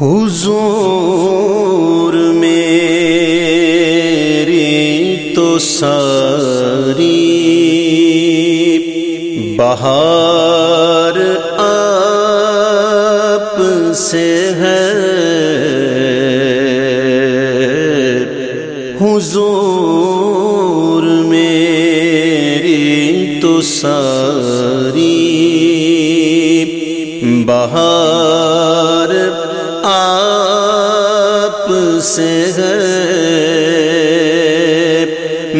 حضور میری تو ساری بہار آپ سے ہے۔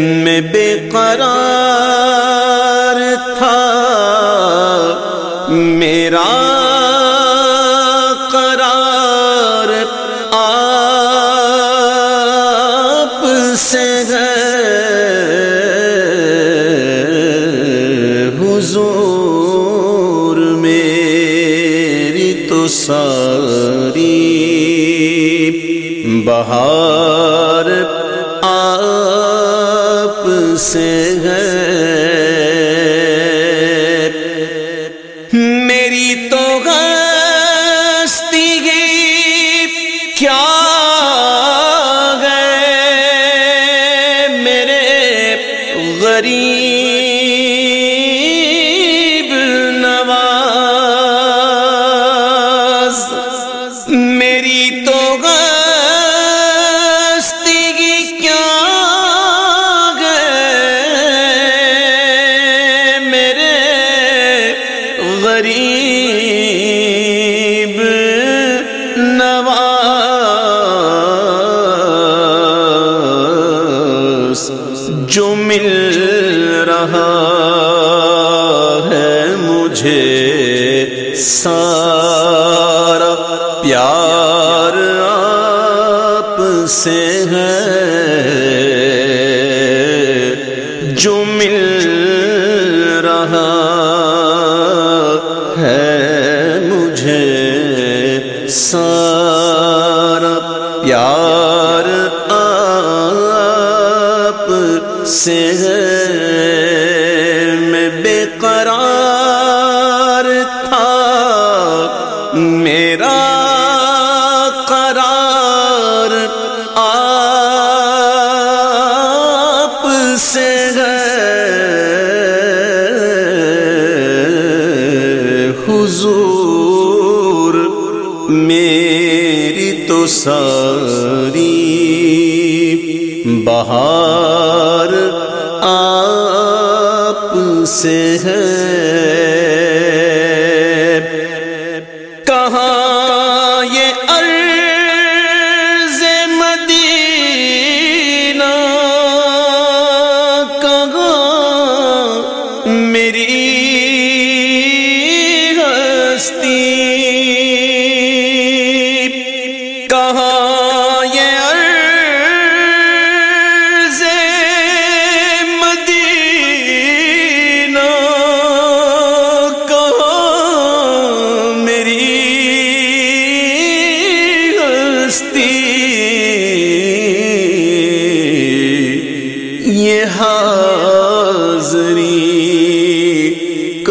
میں بے قرار تھا۔ میرا قرار آپ سے ہے۔ حضور میری تو ساری بہار آپ سے ہے میری تو گستی کیا گئے میرے غریب نواز۔ میری تو گستی جو مل رہا ہے مجھے، سارا پیار آپ سے ہے۔ جو مل رہا ہے مجھے، سارا سے میں بے قرار تھا۔ میرا قرار آپ سے حضور میری تو ساری بہار آپ سے ہے۔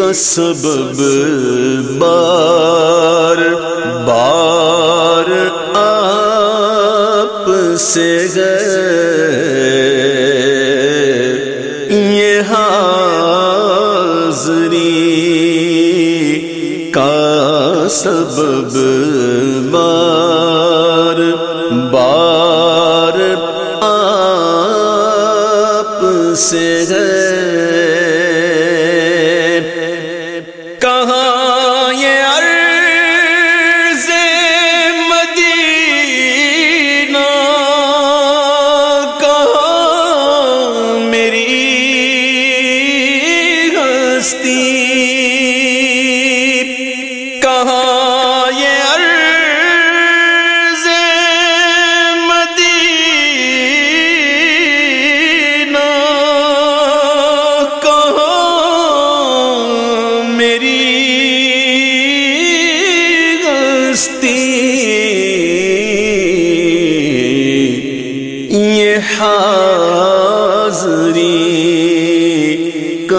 کا سبب بار بار آپ سے گئے یہ حاضری کا سبب بار بار آپ سے ہے۔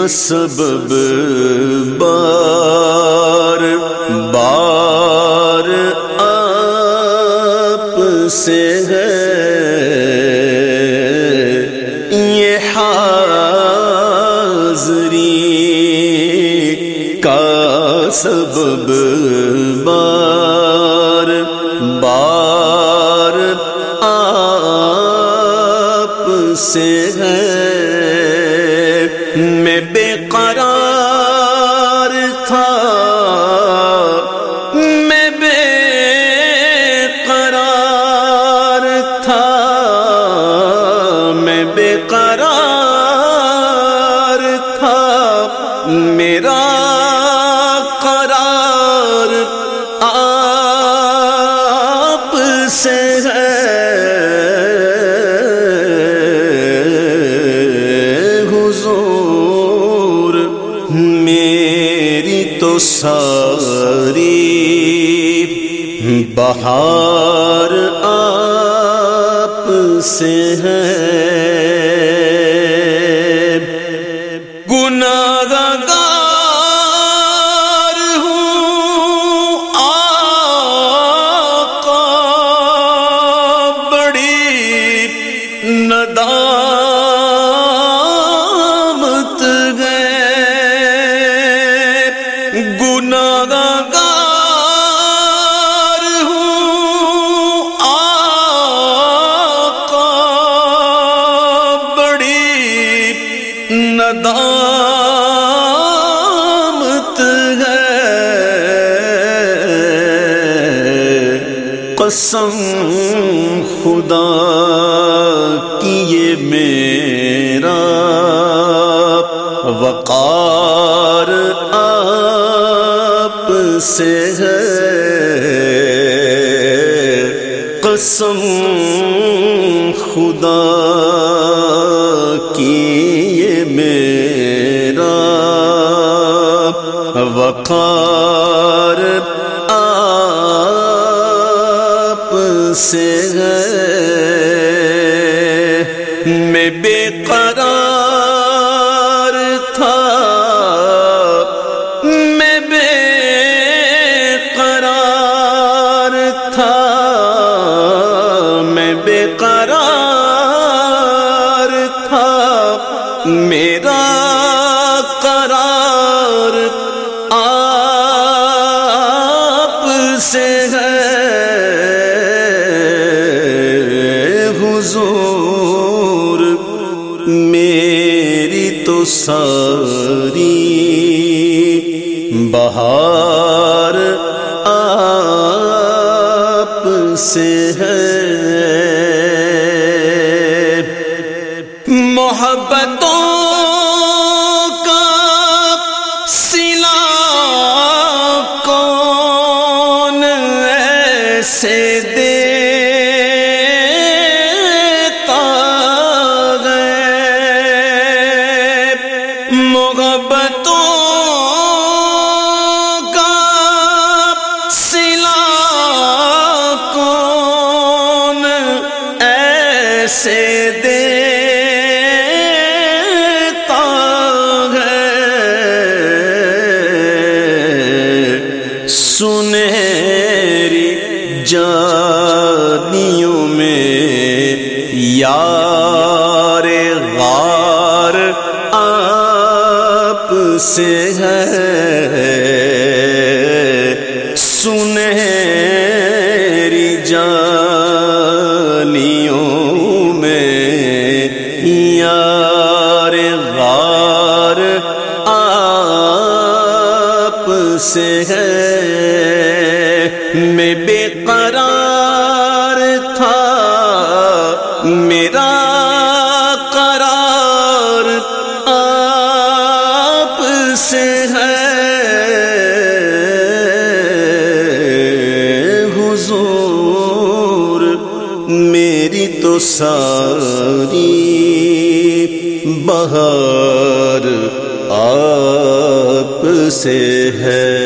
سبب بار بار آپ سے ہے۔ یہ حاضری کا سبب بار بار آپ سے ہے۔ بہار آپ سے ہے۔ گناہ ہوں آقا بڑی ندامت گئے گناہ ندامت ہے۔ قسم خدا کی یہ میرا وقار آپ سے ہے۔ قسم خدا کی یہ میرا وقار آپ سے ہے میں بے قرار سے ہے۔ سنہری جانیوں میں یار غار آپ سے ہے۔ سے ہے۔ میں بے قرار تھا۔ میرا قرار آپ سے ہے۔ حضور، میری تو ساری بہار آپ سے ہے۔